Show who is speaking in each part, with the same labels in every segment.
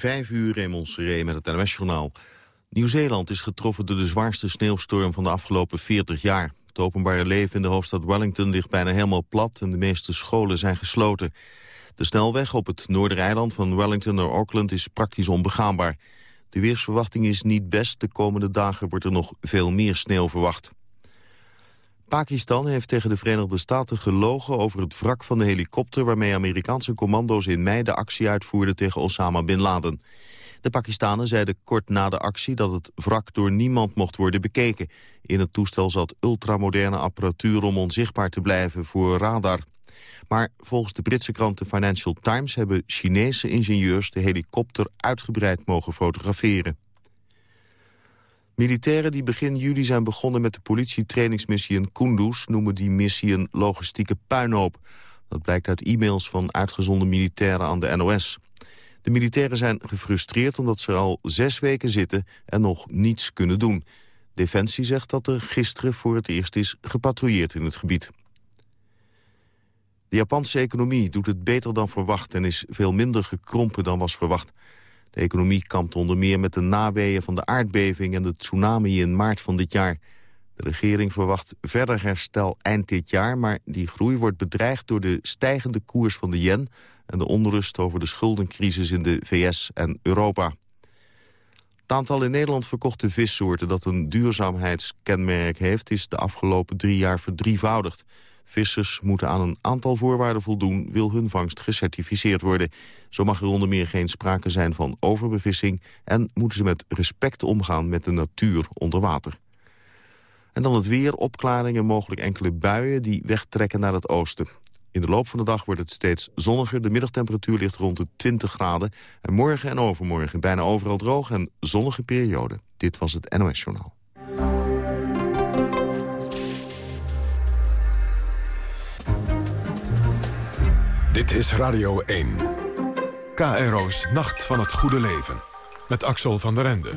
Speaker 1: Vijf uur in Seré met het NOS-journaal. Nieuw-Zeeland is getroffen door de zwaarste sneeuwstorm van de afgelopen 40 jaar. Het openbare leven in de hoofdstad Wellington ligt bijna helemaal plat... en de meeste scholen zijn gesloten. De snelweg op het noordereiland van Wellington naar Auckland is praktisch onbegaanbaar. De weersverwachting is niet best. De komende dagen wordt er nog veel meer sneeuw verwacht. Pakistan heeft tegen de Verenigde Staten gelogen over het wrak van de helikopter... waarmee Amerikaanse commando's in mei de actie uitvoerden tegen Osama Bin Laden. De Pakistanen zeiden kort na de actie dat het wrak door niemand mocht worden bekeken. In het toestel zat ultramoderne apparatuur om onzichtbaar te blijven voor radar. Maar volgens de Britse krant The Financial Times hebben Chinese ingenieurs de helikopter uitgebreid mogen fotograferen. Militairen die begin juli zijn begonnen met de politietrainingsmissie in Kunduz... noemen die missie een logistieke puinhoop. Dat blijkt uit e-mails van uitgezonden militairen aan de NOS. De militairen zijn gefrustreerd omdat ze al zes weken zitten en nog niets kunnen doen. Defensie zegt dat er gisteren voor het eerst is gepatrouilleerd in het gebied. De Japanse economie doet het beter dan verwacht en is veel minder gekrompen dan was verwacht. De economie kampt onder meer met de naweeën van de aardbeving en de tsunami in maart van dit jaar. De regering verwacht verder herstel eind dit jaar, maar die groei wordt bedreigd door de stijgende koers van de yen en de onrust over de schuldencrisis in de VS en Europa. Het aantal in Nederland verkochte vissoorten dat een duurzaamheidskenmerk heeft... is de afgelopen drie jaar verdrievoudigd. Vissers moeten aan een aantal voorwaarden voldoen... wil hun vangst gecertificeerd worden. Zo mag er onder meer geen sprake zijn van overbevissing... en moeten ze met respect omgaan met de natuur onder water. En dan het weer, opklaringen, mogelijk enkele buien... die wegtrekken naar het oosten. In de loop van de dag wordt het steeds zonniger. De middagtemperatuur ligt rond de 20 graden. En morgen en overmorgen bijna overal droog en zonnige periode. Dit was het NOS Journaal.
Speaker 2: Dit is Radio 1. KRO's Nacht van het Goede Leven. Met Axel van der Ende.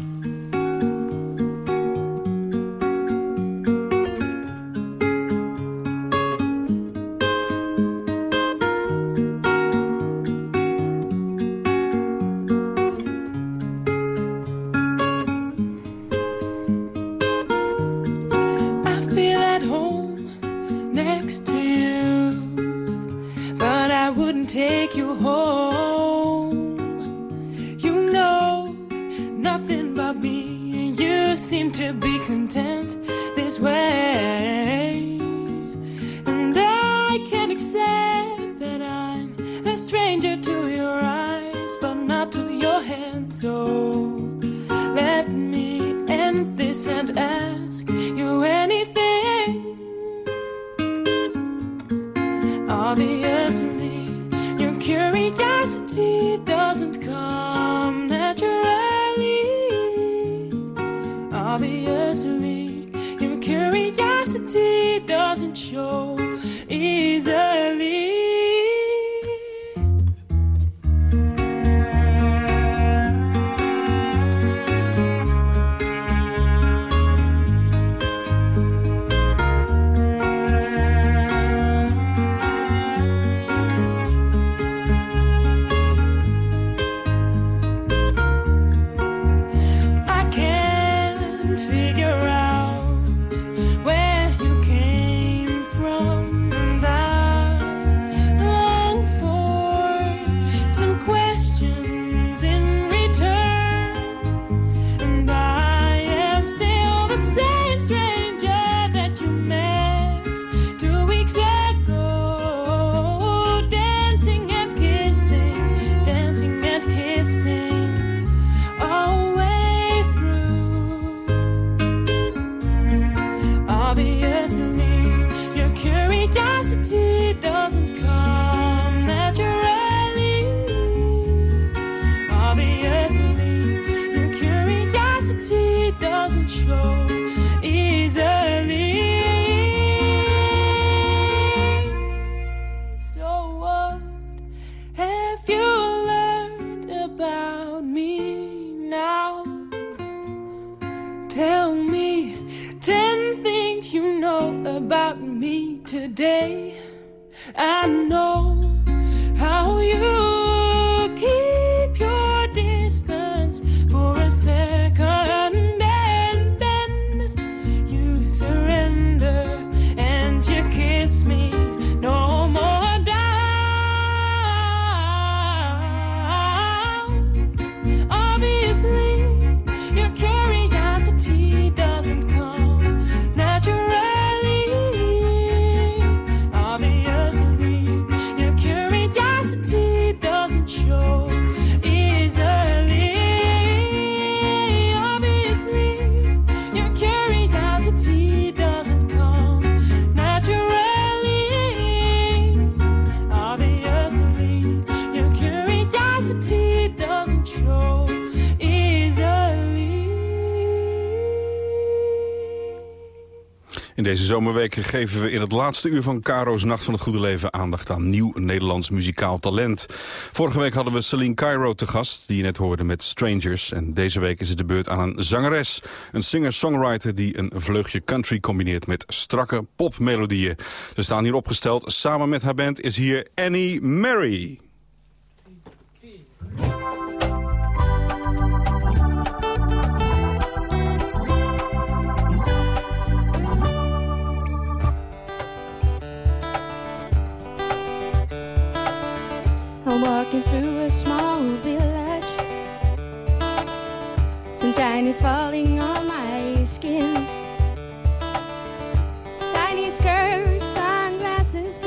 Speaker 3: In deze zomerweken geven we in het laatste uur van Caro's Nacht van het Goede Leven aandacht aan nieuw Nederlands muzikaal talent. Vorige week hadden we Celine Cairo te gast, die je net hoorde met Strangers. En deze week is het de beurt aan een zangeres. Een singer-songwriter die een vleugje country combineert met strakke popmelodieën. Ze staan hier opgesteld. Samen met haar band is hier Annie Mary.
Speaker 4: Walking through a small village. Sunshine is falling on my skin. Tiny skirts, sunglasses,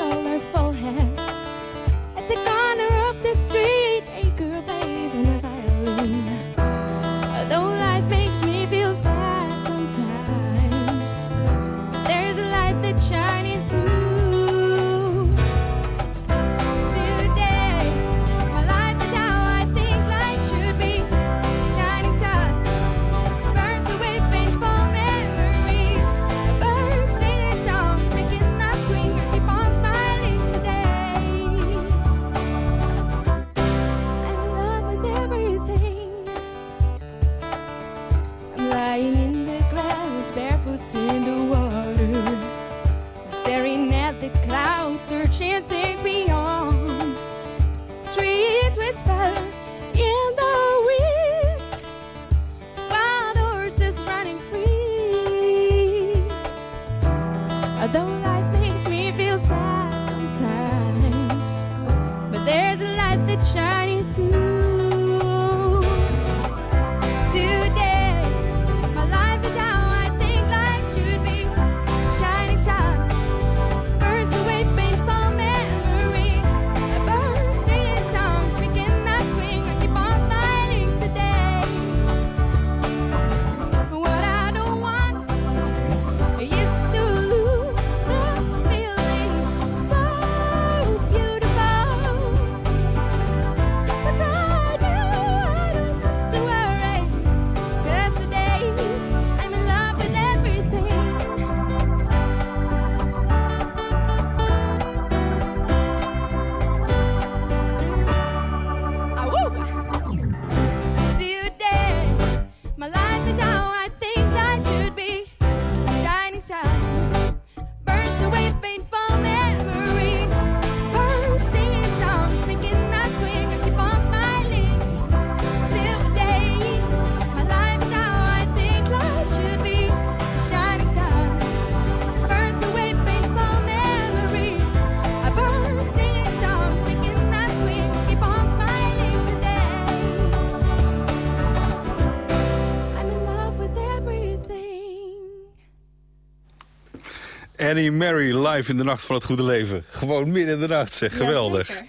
Speaker 3: Annie Mary live in de Nacht van het Goede Leven. Gewoon midden in de nacht, zeg. Geweldig.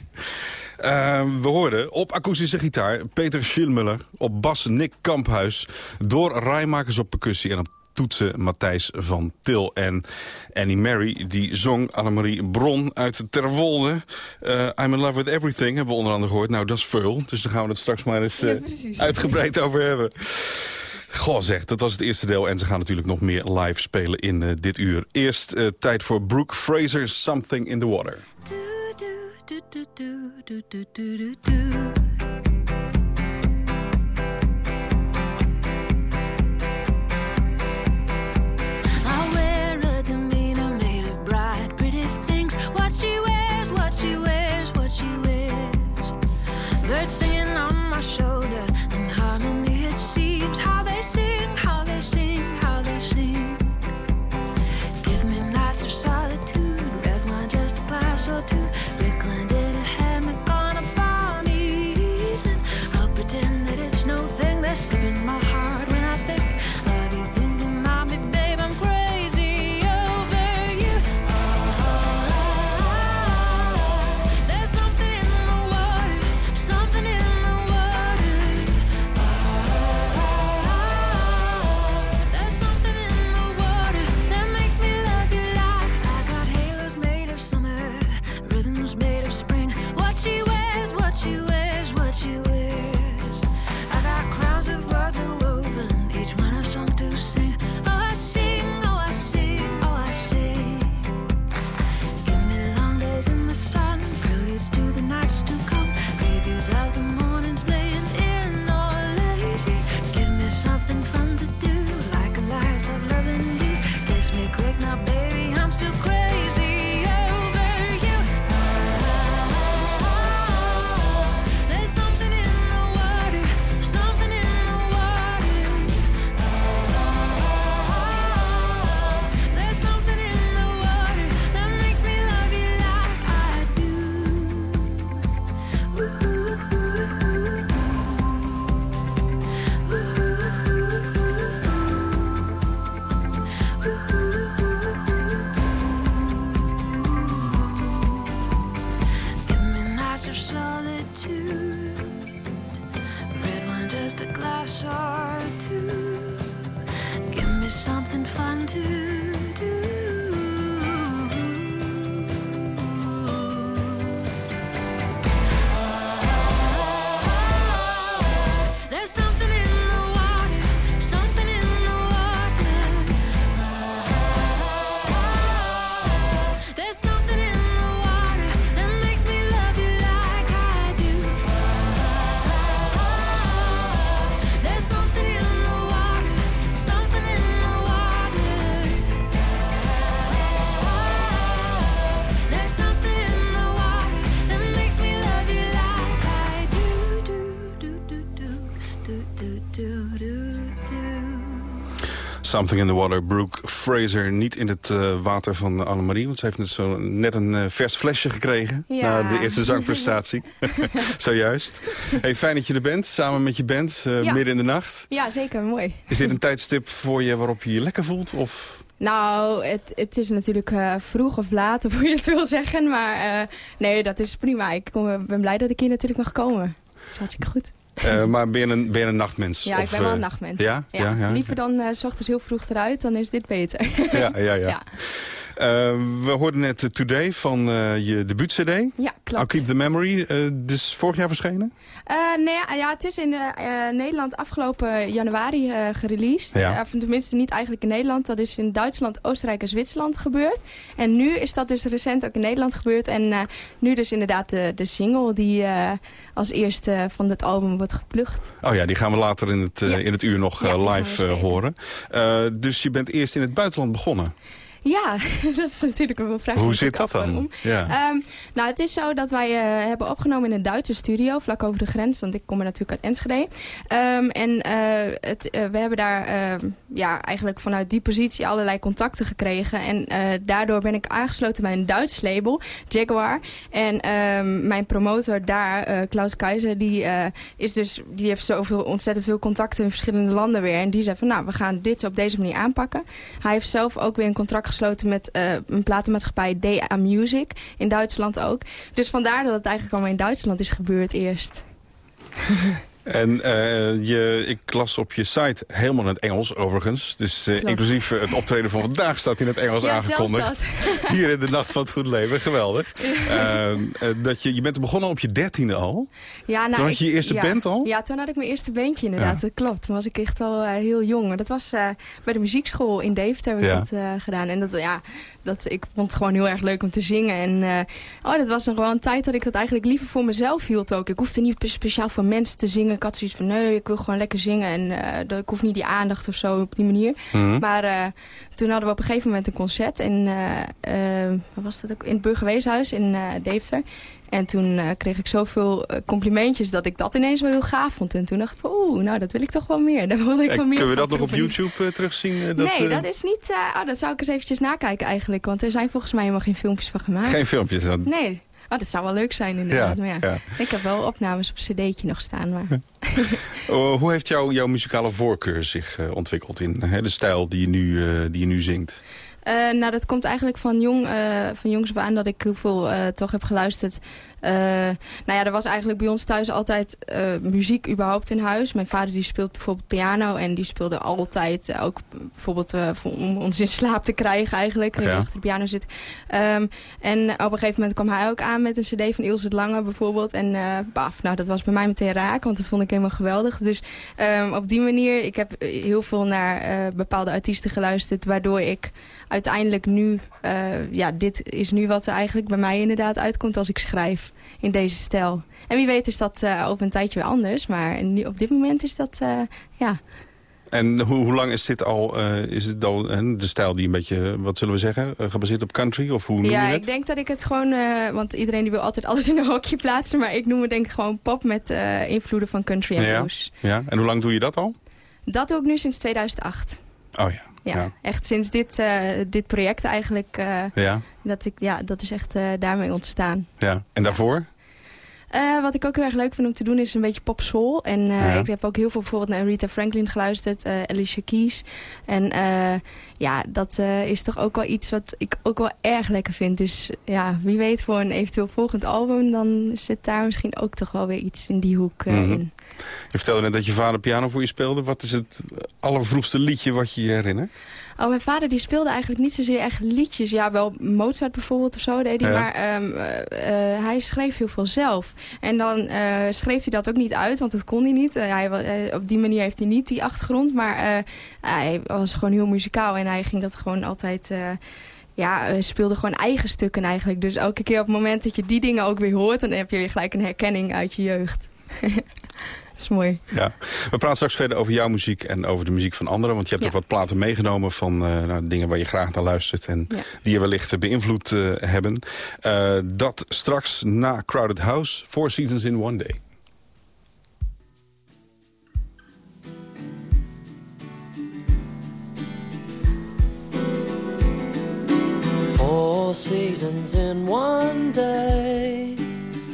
Speaker 3: Ehm, we hoorden op akoestische gitaar Peter Schilmuller, op bas Nick Kamphuis... door Rijmakers op percussie en op toetsen Matthijs van Til. En Annie Mary, die zong Annemarie Bron uit Terwolde. Eh, I'm in love with everything, hebben we onder andere gehoord. Nou, dat is veel, dus daar gaan we het straks maar eens eh,
Speaker 4: Ja,
Speaker 3: uitgebreid over hebben. Goh zeg, dat was het eerste deel. En ze gaan natuurlijk nog meer live spelen in eh, dit uur. Eerst eh, tijd voor Brooke Fraser, Something in the Water.
Speaker 4: Something in the Water,
Speaker 3: Brooke Fraser. Niet in het eh, water van Annemarie, want ze heeft net, zo, net een eh, vers flesje gekregen...
Speaker 4: Ja.
Speaker 3: na de eerste zangprestatie. Zojuist. Hey, fijn dat je er bent, samen met je band, eh,
Speaker 4: Ja.
Speaker 3: midden in de nacht.
Speaker 4: Ja, zeker. Mooi.
Speaker 3: Is dit een tijdstip voor je waarop je je lekker voelt? Of...
Speaker 4: Nou, het, het is natuurlijk vroeg of laat, of hoe je het wil zeggen. Maar nee, dat is prima. Ik kom, ben blij dat ik hier natuurlijk mag komen. Dat is hartstikke goed.
Speaker 3: Eh, maar ben je, een, ben je een nachtmens?
Speaker 4: Ja, ik ben wel
Speaker 3: eh,
Speaker 4: een nachtmens.
Speaker 3: Ja? Ja, ja.
Speaker 4: Liever dan eh, s ochtends heel vroeg eruit, dan is dit beter.
Speaker 3: Ja, ja, ja. Eh, we hoorden net Today van eh, je debuut-cd.
Speaker 4: ja,
Speaker 3: I'll
Speaker 4: klopt.
Speaker 3: Keep the Memory. eh dus vorig jaar verschenen?
Speaker 4: Nee, ja, ja, het is in Nederland afgelopen januari gereleased.
Speaker 3: Ja.
Speaker 4: Of tenminste niet eigenlijk in Nederland. Dat is in Duitsland, Oostenrijk en Zwitserland gebeurd. En nu is dat dus recent ook in Nederland gebeurd. En nu dus inderdaad de, de single die als eerste van het album wordt geplukt.
Speaker 3: Oh ja, die gaan we later in het,
Speaker 4: Ja.
Speaker 3: in het uur nog
Speaker 4: Ja,
Speaker 3: live horen. Dus je bent eerst in het buitenland begonnen.
Speaker 4: Ja, dat is natuurlijk een vraag.
Speaker 3: Hoe zit dat dan? Ja.
Speaker 4: Ehm, nou, het is zo dat wij eh, hebben opgenomen in een Duitse studio, vlak over de grens, want ik kom er natuurlijk uit Enschede. Ehm, en eh, het, eh, we hebben daar ehm, ja, eigenlijk vanuit die positie allerlei contacten gekregen. En daardoor ben ik aangesloten bij een Duits label, Jaguar. En mijn promotor daar, Klaus Keizer, die, is dus, die heeft zoveel, ontzettend veel contacten in verschillende landen weer. En die zei van, nou, we gaan dit op deze manier aanpakken. Hij heeft zelf ook weer een contract gesloten met eh, een platenmaatschappij DA Music. In Duitsland ook. Dus vandaar dat het eigenlijk allemaal in Duitsland is gebeurd eerst.
Speaker 3: En eh, je, ik las op je site helemaal in het Engels overigens. Dus eh, inclusief eh, het optreden van vandaag staat in het Engels
Speaker 4: ja,
Speaker 3: aangekondigd. Hier in de Nacht van het Goed Leven, geweldig. Eh, eh, dat je, je bent begonnen op je dertiende al.
Speaker 4: Ja, nou,
Speaker 3: Toen had je
Speaker 4: ik-
Speaker 3: je eerste
Speaker 4: ja.
Speaker 3: band al?
Speaker 4: Ja, toen had ik mijn eerste bandje inderdaad. Dat klopt. Toen was ik echt wel heel jong. Dat was bij de muziekschool in Deventer heb ik
Speaker 3: Ja.
Speaker 4: dat gedaan. En dat, ja, dat, ik vond het gewoon heel erg leuk om te zingen. En oh, dat was nog wel een tijd dat ik dat eigenlijk liever voor mezelf hield ook. Ik hoefde niet speciaal voor mensen te zingen. Ik had zoiets van, nee, ik wil gewoon lekker zingen. En dat, ik hoef niet die aandacht of zo op die manier.
Speaker 3: Mhm.
Speaker 4: Maar eh, toen hadden we op een gegeven moment een concert in, eh, wat was dat ook? in het Burgerweeshuis in Deventer. En toen kreeg ik zoveel complimentjes dat ik dat ineens wel heel gaaf vond. En toen dacht ik van, oeh, nou dat wil ik toch wel meer. Daar wilde ik wel meer
Speaker 3: kunnen we dat nog op. YouTube terugzien? dat,
Speaker 4: nee, dat is niet... oh, dat zou ik eens eventjes nakijken eigenlijk. Want er zijn volgens mij helemaal geen filmpjes van gemaakt.
Speaker 3: Geen filmpjes dan?
Speaker 4: Nee. Oh, dat zou wel leuk zijn inderdaad.
Speaker 3: Ja,
Speaker 4: maar ja. Ik heb wel opnames op cd'tje nog staan. Maar...
Speaker 3: Oh, hoe heeft jouw jouw muzikale voorkeur zich eh, ontwikkeld in hè, de stijl die je nu, eh, die je nu zingt?
Speaker 4: Eh, nou, dat komt eigenlijk van, jong, van jongs af aan dat ik heel veel toch heb geluisterd. Eh, nou ja, er was eigenlijk bij ons thuis altijd eh, muziek überhaupt in huis. Mijn vader die speelt bijvoorbeeld piano en die speelde altijd eh, ook bijvoorbeeld voor- om ons in slaap te krijgen eigenlijk.
Speaker 3: Ja.
Speaker 4: achter de piano zit. Ehm, en op een gegeven moment kwam hij ook aan met een cd van Ilse de Lange bijvoorbeeld. En baf, nou dat was bij mij meteen raak, want dat vond ik helemaal geweldig. Dus ehm, op die manier, ik heb heel veel naar bepaalde artiesten geluisterd, waardoor ik uiteindelijk nu, eh, ja, dit is nu wat er eigenlijk bij mij inderdaad uitkomt als ik schrijf in deze stijl. En wie weet is dat eh, over een tijdje weer anders, maar nu, op dit moment is dat, eh, ja,
Speaker 3: En hoe, hoe lang is dit al, is het al de stijl die een beetje, wat zullen we zeggen, gebaseerd op country? Of hoe noem
Speaker 4: ja,
Speaker 3: je het?
Speaker 4: ik denk dat ik het gewoon, want iedereen die wil altijd alles in een hokje plaatsen, maar ik noem het denk ik gewoon pop met invloeden van country en
Speaker 3: Ja.
Speaker 4: blues.
Speaker 3: Ja, en hoe lang doe je dat al?
Speaker 4: Dat doe ik nu sinds 2008.
Speaker 3: Oh ja.
Speaker 4: Ja, echt sinds dit, eh, dit project eigenlijk, eh,
Speaker 3: Ja,
Speaker 4: dat, ik, ja, dat is echt eh, daarmee ontstaan.
Speaker 3: ja. En daarvoor?
Speaker 4: Wat ik ook heel erg leuk vind om te doen is een beetje pop soul. En
Speaker 3: Ja.
Speaker 4: ik heb ook heel veel bijvoorbeeld naar Rita Franklin geluisterd, Alicia Keys. En ja, dat is toch ook wel iets wat ik ook wel erg lekker vind. Dus ja, wie weet voor een eventueel volgend album, dan zit daar misschien ook toch wel weer iets in die hoek
Speaker 3: Mhm.
Speaker 4: in.
Speaker 3: Je vertelde net dat je vader piano voor je speelde. Wat is het allervroegste liedje wat je je herinnert?
Speaker 4: Oh, mijn vader die speelde eigenlijk niet zozeer echt liedjes. Ja, wel Mozart bijvoorbeeld of zo deed hij.
Speaker 3: Ja.
Speaker 4: Maar ehm, eh, eh, hij schreef heel veel zelf. En dan eh, schreef hij dat ook niet uit, want dat kon hij niet. Hij, op die manier heeft hij niet die achtergrond. Maar hij was gewoon heel muzikaal en hij ging dat gewoon altijd... ja, speelde gewoon eigen stukken eigenlijk. Dus elke keer op het moment dat je die dingen ook weer hoort... dan heb je weer gelijk een herkenning uit je jeugd. dat is mooi.
Speaker 3: Ja. We praten straks verder over jouw muziek en over de muziek van anderen. Want je hebt
Speaker 4: Ja.
Speaker 3: ook wat platen meegenomen van eh, nou, dingen waar je graag naar luistert. En
Speaker 4: Ja.
Speaker 3: die je wellicht eh, beïnvloed eh, hebben. Eh, dat straks na Crowded House. Four Seasons in One Day.
Speaker 5: Four seasons in one day,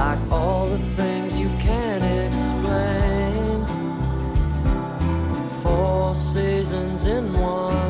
Speaker 5: Like all the things you can't explain. Four seasons in one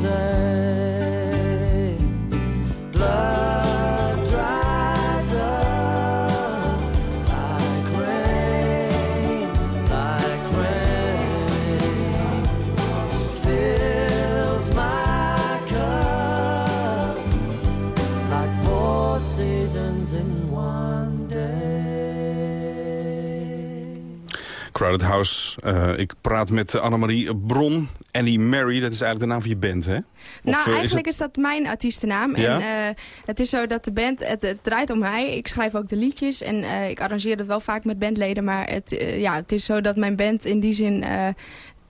Speaker 3: Crowded House. Eh, ik praat met Annemarie Bron. Annie Mary, dat is eigenlijk de naam van je band, hè? Of,
Speaker 4: nou,
Speaker 3: eh,
Speaker 4: eigenlijk
Speaker 3: het-
Speaker 4: is, dat mijn artiestennaam.
Speaker 3: Ja?
Speaker 4: En eh, het is zo dat de band, het, het draait om mij. Ik schrijf ook de liedjes en ik arrangeer dat wel vaak met bandleden. Maar het, ja, het is zo dat mijn band in die zin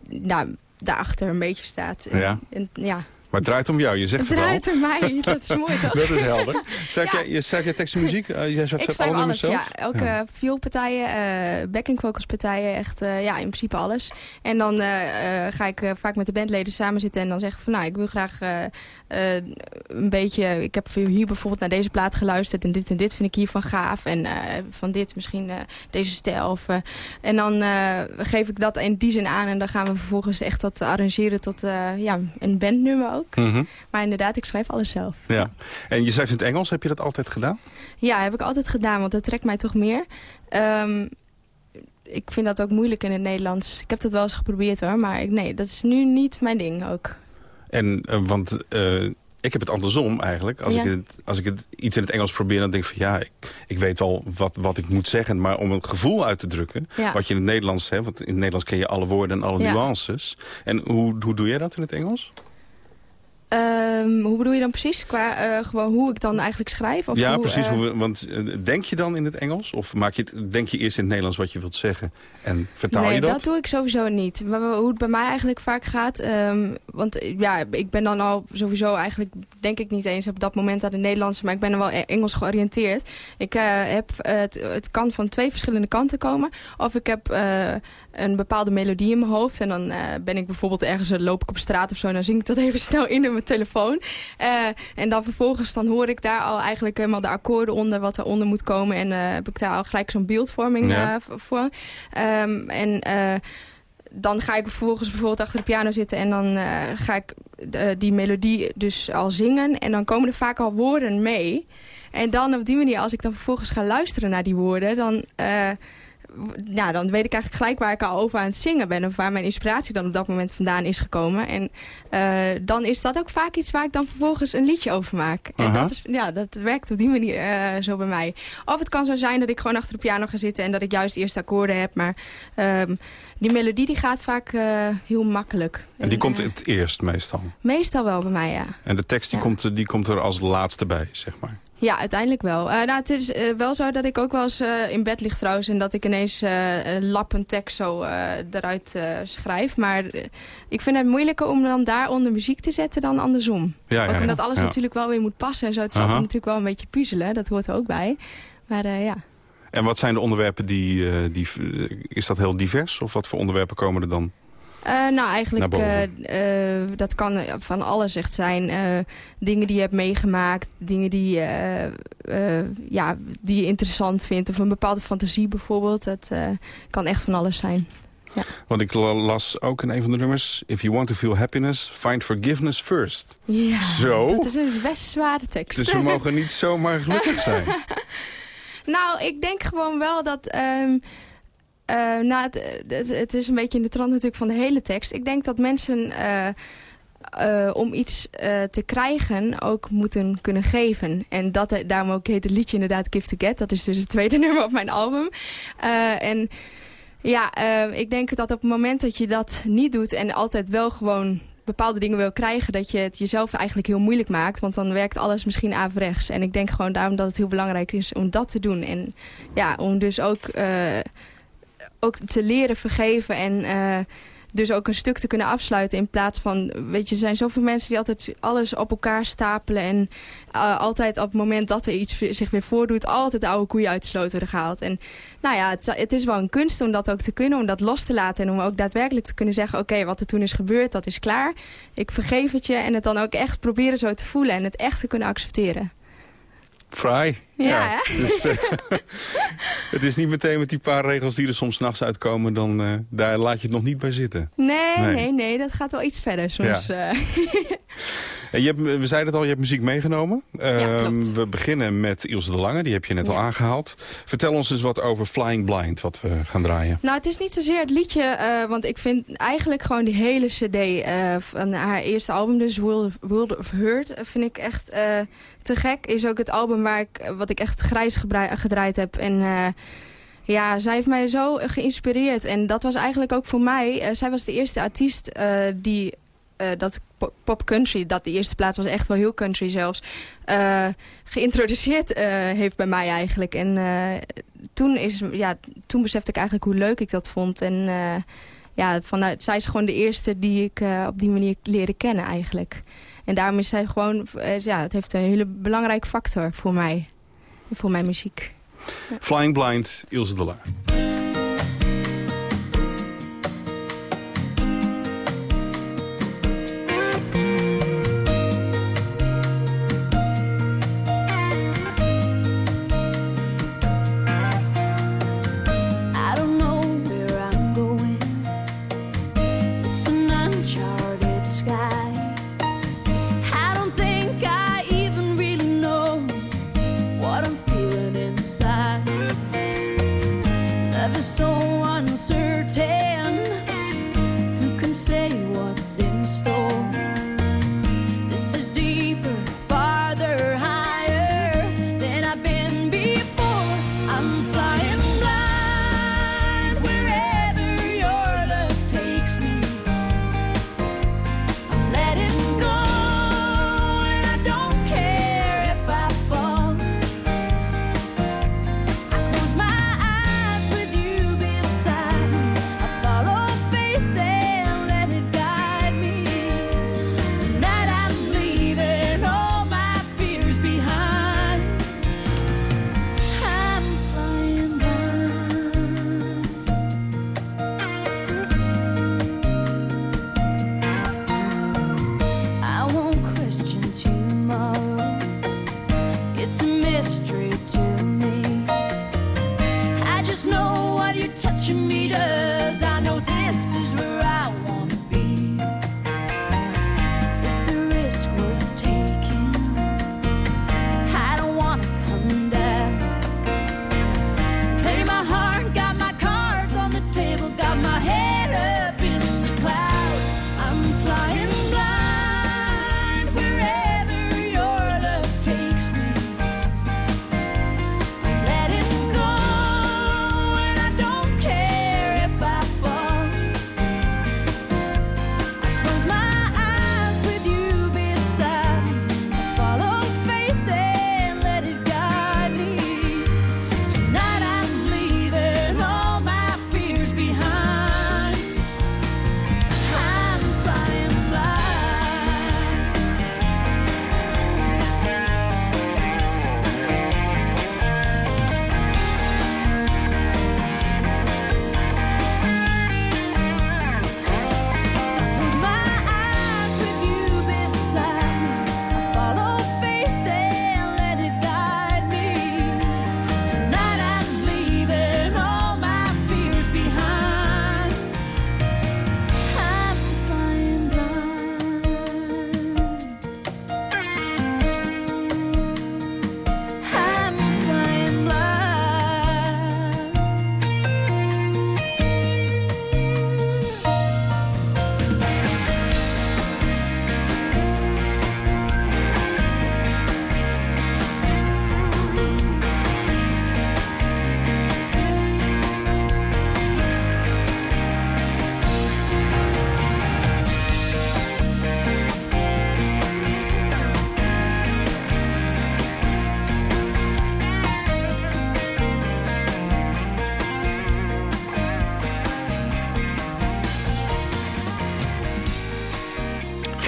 Speaker 4: nou, daarachter een beetje staat.
Speaker 3: Ja.
Speaker 4: en- ja.
Speaker 3: Maar het draait om jou, je zegt
Speaker 4: Het
Speaker 3: het al.
Speaker 4: draait om mij, dat is mooi toch?
Speaker 3: Dat is helder. Schrijf,
Speaker 4: Ja.
Speaker 3: jij, je schrijf jij tekst en muziek? Eh, jij schrijft
Speaker 4: Ik schrijf alles,
Speaker 3: zelf?
Speaker 4: ja. Elke
Speaker 3: Ja.
Speaker 4: vioolpartijen, eh backing vocals partijen, echt eh, ja, in principe alles. En dan eh, eh, ga ik eh, vaak met de bandleden samen zitten en dan zeggen van nou, ik wil graag eh, eh, een beetje, ik heb hier bijvoorbeeld naar deze plaat geluisterd en dit en dit vind ik hiervan gaaf. En eh, van dit misschien eh, deze stijl. Of, eh, en dan eh, geef ik dat in die zin aan en dan gaan we vervolgens echt dat arrangeren tot eh, ja, een bandnummer ook.
Speaker 3: Mhm,
Speaker 4: Maar inderdaad, ik schrijf alles zelf.
Speaker 3: ja. En je schrijft in het Engels, heb je dat altijd gedaan?
Speaker 4: Ja, heb ik altijd gedaan, want dat trekt mij toch meer. Ehm, ik vind dat ook moeilijk in het Nederlands. Ik heb dat wel eens geprobeerd hoor, maar ik, nee, dat is nu niet mijn ding ook.
Speaker 3: En, eh, want eh, ik heb het andersom eigenlijk. Als,
Speaker 4: Ja.
Speaker 3: ik het, als ik het iets in het Engels probeer, dan denk ik van ja, ik, ik weet wel wat, wat ik moet zeggen. Maar om het gevoel uit te drukken,
Speaker 4: Ja.
Speaker 3: wat je in het Nederlands hebt. Want in het Nederlands ken je alle woorden en alle
Speaker 4: Ja.
Speaker 3: nuances. En hoe, hoe doe jij dat in het Engels?
Speaker 4: Ehm, hoe bedoel je dan precies? Qua eh, gewoon hoe ik dan eigenlijk schrijf? Of
Speaker 3: ja,
Speaker 4: hoe,
Speaker 3: precies.
Speaker 4: eh,
Speaker 3: hoe we- want eh, denk je dan in het Engels? Of maak je het, denk je eerst in het Nederlands wat je wilt zeggen? En vertaal
Speaker 4: nee,
Speaker 3: je dat?
Speaker 4: doe ik sowieso niet. Maar hoe het bij mij eigenlijk vaak gaat... ehm, want ja, ik ben dan al sowieso eigenlijk... denk ik niet eens op dat moment aan het Nederlands... maar ik ben dan wel e- Engels georiënteerd. Ik heb... het, het kan van twee verschillende kanten komen. Of ik heb... een bepaalde melodie in mijn hoofd. En dan eh, ben ik bijvoorbeeld ergens, eh, loop ik op straat of zo... en dan zing ik dat even snel in in mijn telefoon. Eh, en dan vervolgens dan hoor ik daar al eigenlijk helemaal de akkoorden onder... wat eronder moet komen. En eh, heb ik daar al gelijk zo'n beeldvorming
Speaker 3: Ja.
Speaker 4: voor. Ehm, en... dan ga ik vervolgens bijvoorbeeld achter de piano zitten en dan ga ik die melodie dus al zingen. En dan komen er vaak al woorden mee. En dan op die manier, als ik dan vervolgens ga luisteren naar die woorden, dan, ja, dan weet ik eigenlijk gelijk waar ik al over aan het zingen ben. Of waar mijn inspiratie dan op dat moment vandaan is gekomen. En eh, dan is dat ook vaak iets waar ik dan vervolgens een liedje over maak. En dat, is, ja, dat werkt op die manier eh, zo bij mij. Of het kan zo zijn dat ik gewoon achter de piano ga zitten en dat ik juist eerst akkoorden heb. Maar ehm, die melodie die gaat vaak eh, heel makkelijk.
Speaker 3: En die komt
Speaker 4: eh,
Speaker 3: het eerst meestal.
Speaker 4: Meestal wel bij mij, ja.
Speaker 3: En de tekst die,
Speaker 4: Ja.
Speaker 3: komt, die komt er als laatste bij, zeg maar.
Speaker 4: Ja, uiteindelijk wel. Eh, nou, het is eh, wel zo dat ik ook wel eens eh, in bed lig trouwens... en dat ik ineens een lappend tekst zo eruit schrijf. Maar ik vind het moeilijker om dan daaronder muziek te zetten dan andersom.
Speaker 3: Ja,
Speaker 4: ook
Speaker 3: ja, ja.
Speaker 4: omdat alles
Speaker 3: Ja.
Speaker 4: natuurlijk wel weer moet passen en zo. Het altijd natuurlijk wel een beetje puzzelen. Dat hoort er ook bij. Maar ja.
Speaker 3: En wat zijn de onderwerpen die, die... Is dat heel divers? Of wat voor onderwerpen komen er dan?
Speaker 4: Eh, nou, eigenlijk, eh, dat kan van alles echt zijn. Dingen die je hebt meegemaakt, dingen die, ja, die je interessant vindt. Of een bepaalde fantasie bijvoorbeeld. Dat kan echt van alles zijn.
Speaker 3: Want ik la- las ook in een van de nummers... If you want to feel happiness, find forgiveness first.
Speaker 4: Ja,
Speaker 3: Zo?
Speaker 4: dat is een best zware tekst.
Speaker 3: Dus we mogen niet zomaar gelukkig zijn.
Speaker 4: Nou, ik denk gewoon wel dat... ehm, eh, nou, het, is een beetje in de trant natuurlijk van de hele tekst. Ik denk dat mensen eh, eh, om iets te krijgen ook moeten kunnen geven. En dat, daarom ook heet het liedje inderdaad Give to Get. Dat is dus het tweede nummer op mijn album. En ja, ik denk dat op het moment dat je dat niet doet... en altijd wel gewoon bepaalde dingen wil krijgen... dat je het jezelf eigenlijk heel moeilijk maakt. Want dan werkt alles misschien averechts. En ik denk gewoon daarom dat het heel belangrijk is om dat te doen. En ja, om dus ook, ook te leren vergeven en... eh, dus ook een stuk te kunnen afsluiten in plaats van... Weet je, er zijn zoveel mensen die altijd alles op elkaar stapelen... en eh, altijd op het moment dat er iets zich weer voordoet... altijd de oude koeien uit de sloot worden gehaald. En nou ja, het, het is wel een kunst om dat ook te kunnen, om dat los te laten... en om ook daadwerkelijk te kunnen zeggen... oké, wat er toen is gebeurd, dat is klaar. Ik vergeef het je en het dan ook echt proberen zo te voelen... en het echt te kunnen accepteren.
Speaker 3: Fraai.
Speaker 4: Ja, hè?
Speaker 3: Dus, eh, het is niet meteen met die paar regels die er soms nachts uitkomen... dan eh, daar laat je het nog niet bij zitten.
Speaker 4: Nee,
Speaker 3: Nee.
Speaker 4: nee, nee, dat gaat wel iets verder soms. eh.
Speaker 3: Je hebt, we zeiden het al, je hebt muziek meegenomen. Ehm, we beginnen met Ilse de Lange, die heb je net al aangehaald. Vertel ons eens wat over Flying Blind, wat we gaan draaien.
Speaker 4: Nou, het is niet zozeer het liedje, eh, want ik vind eigenlijk gewoon die hele cd eh, van haar eerste album, dus World, World of Hurt, vind ik echt eh, te gek. Is ook het album waar ik, wat ik echt grijs gedraaid heb. En ja, zij heeft mij zo geïnspireerd. En dat was eigenlijk ook voor mij, zij was de eerste artiest die eh, dat po- pop country, dat de eerste plaats was echt wel heel country zelfs, eh, geïntroduceerd eh, heeft bij mij eigenlijk. En eh, toen, is, ja, toen besefte ik eigenlijk hoe leuk ik dat vond. En ja, vanuit, zij is gewoon de eerste die ik op die manier leerde kennen eigenlijk. En daarom is zij gewoon, ja, het heeft een hele belangrijke factor voor mij. Voor mijn muziek.
Speaker 3: Flying Blind, Ilse de Lange.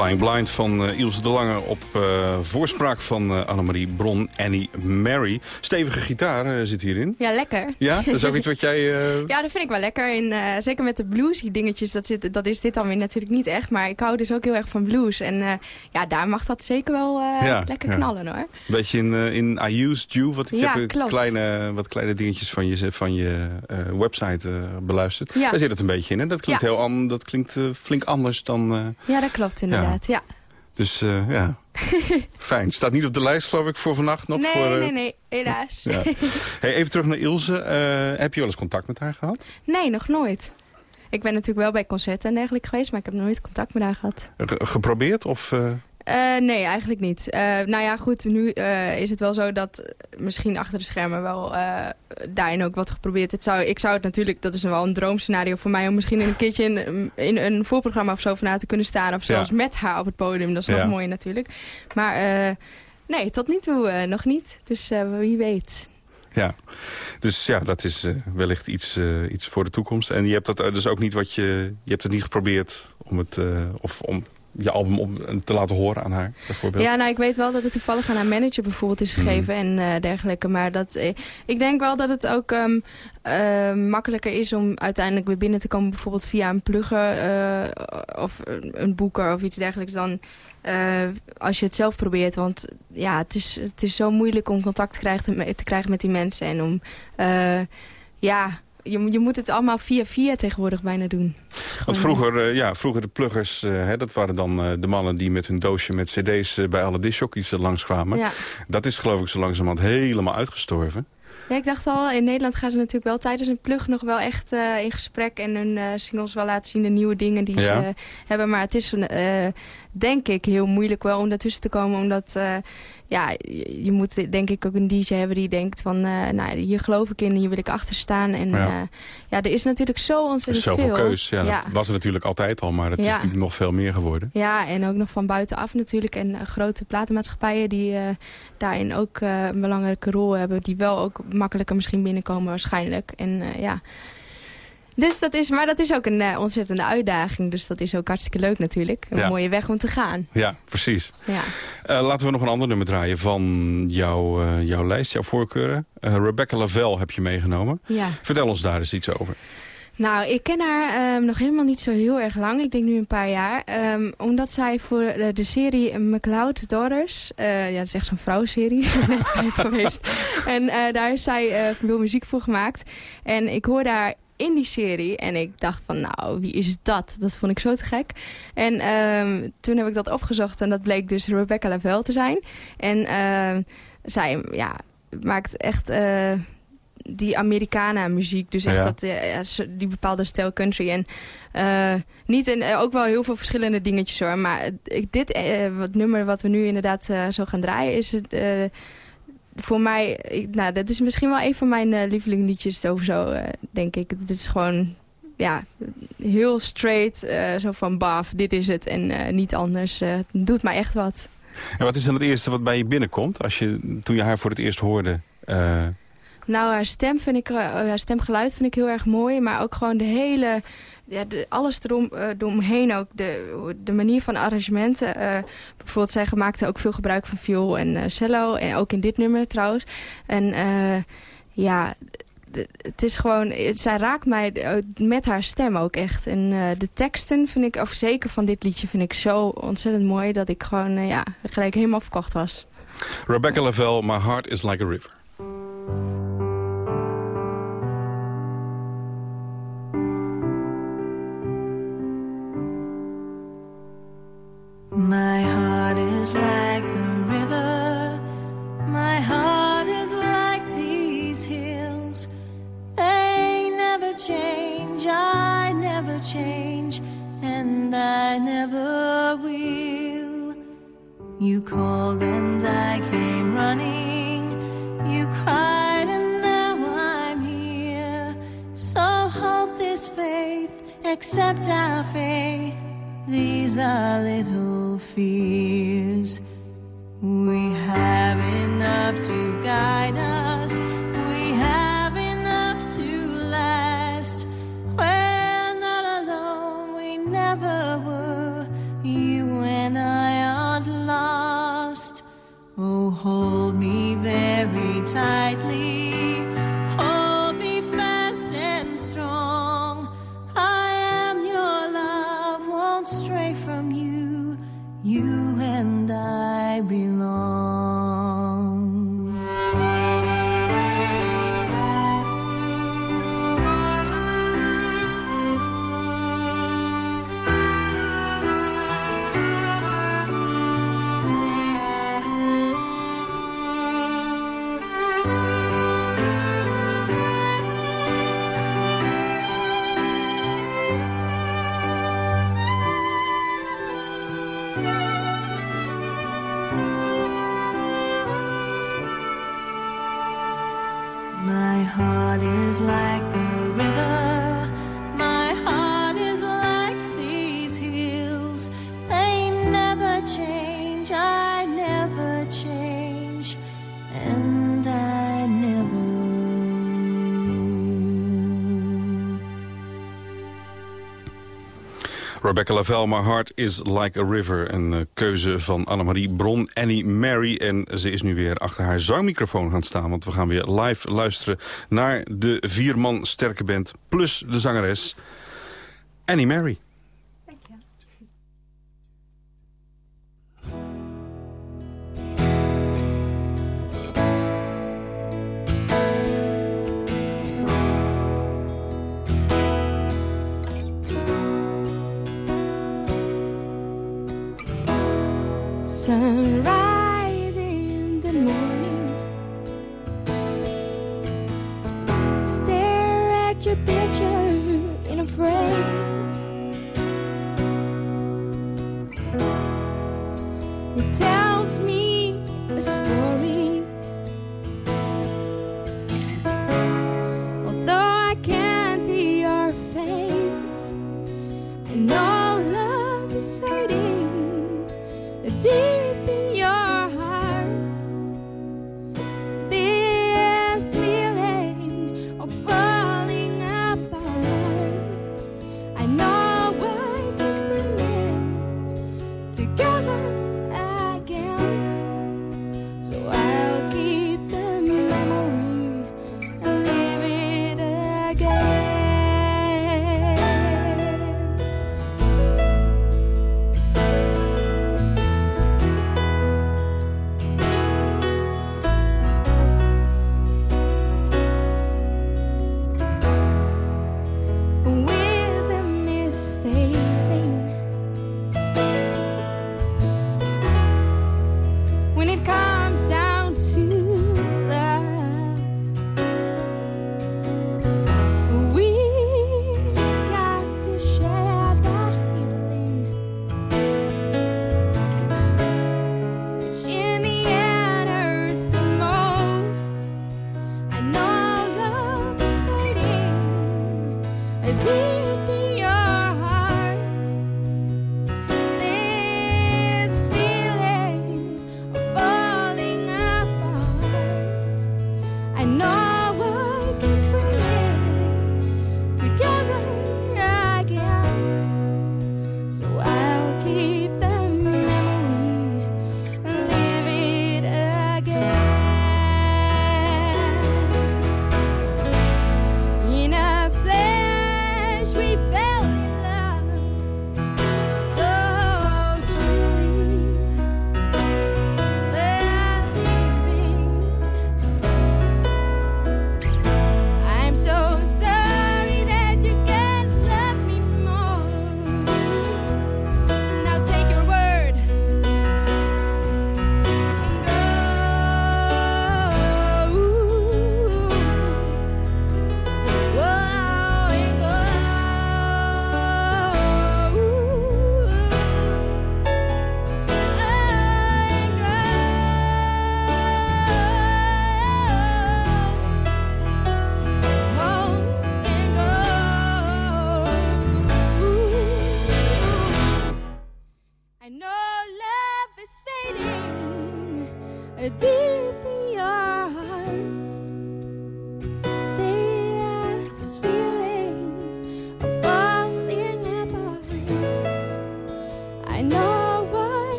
Speaker 3: Flying Blind van uh, Ilse de Lange op uh, voorspraak van uh, Annemarie Bron, Annie Mary. Stevige gitaar zit hierin.
Speaker 4: Ja, lekker.
Speaker 3: Ja, dat is ook iets wat jij...
Speaker 4: Ja, dat vind ik wel lekker. En, zeker met de bluesy dingetjes, dat, zit, dat is dit dan weer natuurlijk niet echt. Maar ik hou dus ook heel erg van blues. En ja, daar mag dat zeker wel ja, lekker knallen hoor.
Speaker 3: Beetje in, in I Used You, wat ik heb kleine, wat kleine dingetjes van je, van je website beluisterd. Daar zit het een beetje in. En dat klinkt, heel an, dat klinkt flink anders dan...
Speaker 4: ja, dat klopt inderdaad. Ja.
Speaker 3: Dus uh, ja, fijn. Staat niet op de lijst, geloof ik, voor vannacht nog?
Speaker 4: Nee,
Speaker 3: voor, uh...
Speaker 4: nee, nee, helaas.
Speaker 3: Ja. Hey, even terug naar Ilse. Uh, heb je wel eens contact met haar gehad?
Speaker 4: Nee, nog nooit. Ik ben natuurlijk wel bij concerten en dergelijke geweest, maar ik heb nooit contact met haar gehad.
Speaker 3: geprobeerd of...
Speaker 4: Uh, nee, eigenlijk niet. Uh, nou ja, goed, nu uh, is het wel zo dat misschien achter de schermen wel daarin ook wat geprobeerd. Het zou, ik zou het natuurlijk, dat is wel een droomscenario voor mij... om misschien een keertje in, in een voorprogramma of zo van te kunnen staan. Of zelfs ja. met haar op het podium. Dat is nog ja. mooi natuurlijk. Maar nee, tot nu toe nog niet. Dus wie weet.
Speaker 3: Ja, dus ja, dat is wellicht iets, iets voor de toekomst. En je hebt dat dus ook niet wat je... Je hebt het niet geprobeerd om het... of om je album op, te laten horen aan haar, bijvoorbeeld?
Speaker 4: Ja, nou, ik weet wel dat het toevallig aan haar manager bijvoorbeeld is gegeven en uh, dergelijke. Maar dat, eh, ik denk wel dat het ook um, uh, makkelijker is om uiteindelijk weer binnen te komen... bijvoorbeeld via een plugger of een boeker of iets dergelijks... dan als je het zelf probeert. Want ja, het is, het is zo moeilijk om contact te krijgen, te krijgen met die mensen. En om, ja je, je moet het allemaal via via tegenwoordig bijna doen.
Speaker 3: Want vroeger, uh, ja, vroeger de pluggers, uh, hè, dat waren dan uh, de mannen die met hun doosje met cd's bij alle discjockeys langskwamen. Ja. Dat is geloof ik zo langzamerhand helemaal uitgestorven.
Speaker 4: Ja, ik dacht al, in Nederland gaan ze natuurlijk wel tijdens een plug nog wel echt in gesprek en hun singles wel laten zien, de nieuwe dingen die ja. ze hebben. Maar het is denk ik heel moeilijk wel om daartussen te komen, omdat ja, je, moet denk ik ook een DJ hebben die denkt van, uh, nou, hier geloof ik in, hier wil ik achter staan. En ja, uh, ja er is natuurlijk zo ontzettend
Speaker 3: veel.
Speaker 4: Zoveel
Speaker 3: keus, ja, ja. Dat was er natuurlijk altijd al, maar het is natuurlijk nog veel meer geworden.
Speaker 4: Ja, en ook nog van buitenaf natuurlijk. En uh, grote platenmaatschappijen die daarin ook een belangrijke rol hebben. Die wel ook makkelijker misschien binnenkomen waarschijnlijk. En ja... Dus dat is, maar dat is ook een uh, ontzettende uitdaging. Dus dat is ook hartstikke leuk natuurlijk. Een mooie weg om te gaan.
Speaker 3: Ja, precies. Ja. Uh, laten we nog een ander nummer draaien van jouw, uh, jouw lijst, jouw voorkeuren. Rebecca Lavelle heb je meegenomen. Ja. Vertel ons daar eens iets over.
Speaker 4: Nou, ik ken haar um, nog helemaal niet zo heel erg lang. Ik denk nu een paar jaar. Um, omdat zij voor de, de serie McLeod's Daughters... Uh, ja, dat is echt zo'n vrouwenserie. net geweest. En uh, daar is zij veel muziek voor gemaakt. En ik hoor daar in die serie. En ik dacht van, nou, wie is dat? Dat vond ik zo te gek. En um, toen heb ik dat opgezocht en dat bleek dus Rebecca Lavelle te zijn. En uh, zij ja, maakt echt... Uh, die Americana muziek. Dus echt ja. dat, uh, die bepaalde stijl country. En uh, niet uh, ook wel heel veel verschillende dingetjes hoor. Maar dit wat nummer wat we nu inderdaad zo gaan draaien is het voor mij, nou, dat is misschien wel een van mijn uh, lievelingsliedjes of zo, uh, denk ik. Het is gewoon, ja, heel straight, uh, zo van baf, dit is het en niet anders. het doet mij echt wat.
Speaker 3: En wat is dan het eerste wat bij je binnenkomt, als je, toen je haar voor het eerst hoorde?
Speaker 4: Nou, haar stem vind ik, haar stemgeluid vind ik heel erg mooi, maar ook gewoon de hele ja, alles erom, uh, eromheen ook. De, de manier van arrangementen. Uh, bijvoorbeeld, zij maakte ook veel gebruik van viool en uh, cello. En ook in dit nummer trouwens. En ja, het is gewoon... Zij raakt mij met haar stem ook echt. En de teksten vind ik, of zeker van dit liedje, vind ik zo ontzettend mooi... dat ik gewoon ja, gelijk helemaal verkocht was.
Speaker 3: Rebecca Lavelle, My Heart is Like a River.
Speaker 5: My heart is like the river. My heart is like these hills. They never change. I never change. And I never will. You called and I came running. You cried and now I'm here. So hold this faith, accept our faith these are little fears. We have enough to guide us. We have enough to last. We're not alone, we never were. You and I aren't lost. Oh, hold me very tightly. belong.
Speaker 4: like Rebecca Lavelle, My Heart is Like a River. Een uh, keuze van Annemarie Bron, Annie Mary. En ze is nu weer achter haar zangmicrofoon gaan staan. Want we gaan weer live luisteren naar de vierman sterke band... plus de zangeres Annie Mary.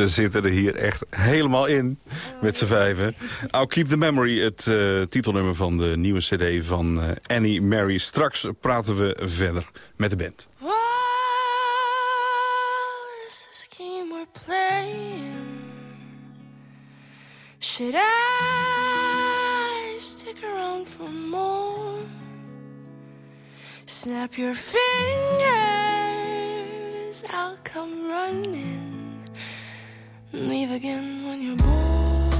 Speaker 4: Ze zitten er hier echt helemaal in, met z'n vijven. I'll Keep the Memory, het eh, titelnummer van de nieuwe cd van eh, Annie Mary. Straks praten we verder met de band.
Speaker 6: What is the scheme we're playing? Should I stick around for more? Snap your fingers, I'll come running. Leave again when you're bored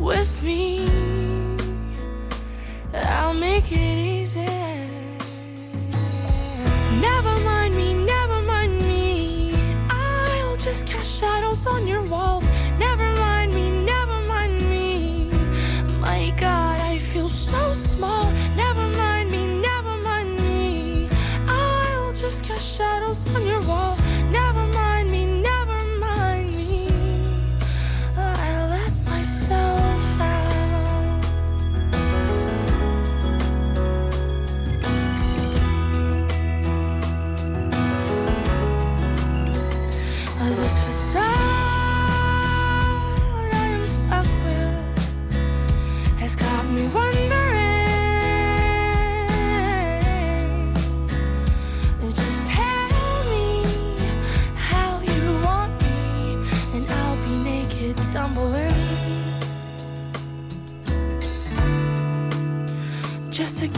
Speaker 6: with me. I'll make it easy. Never mind me, never mind me. I'll just cast shadows on your walls.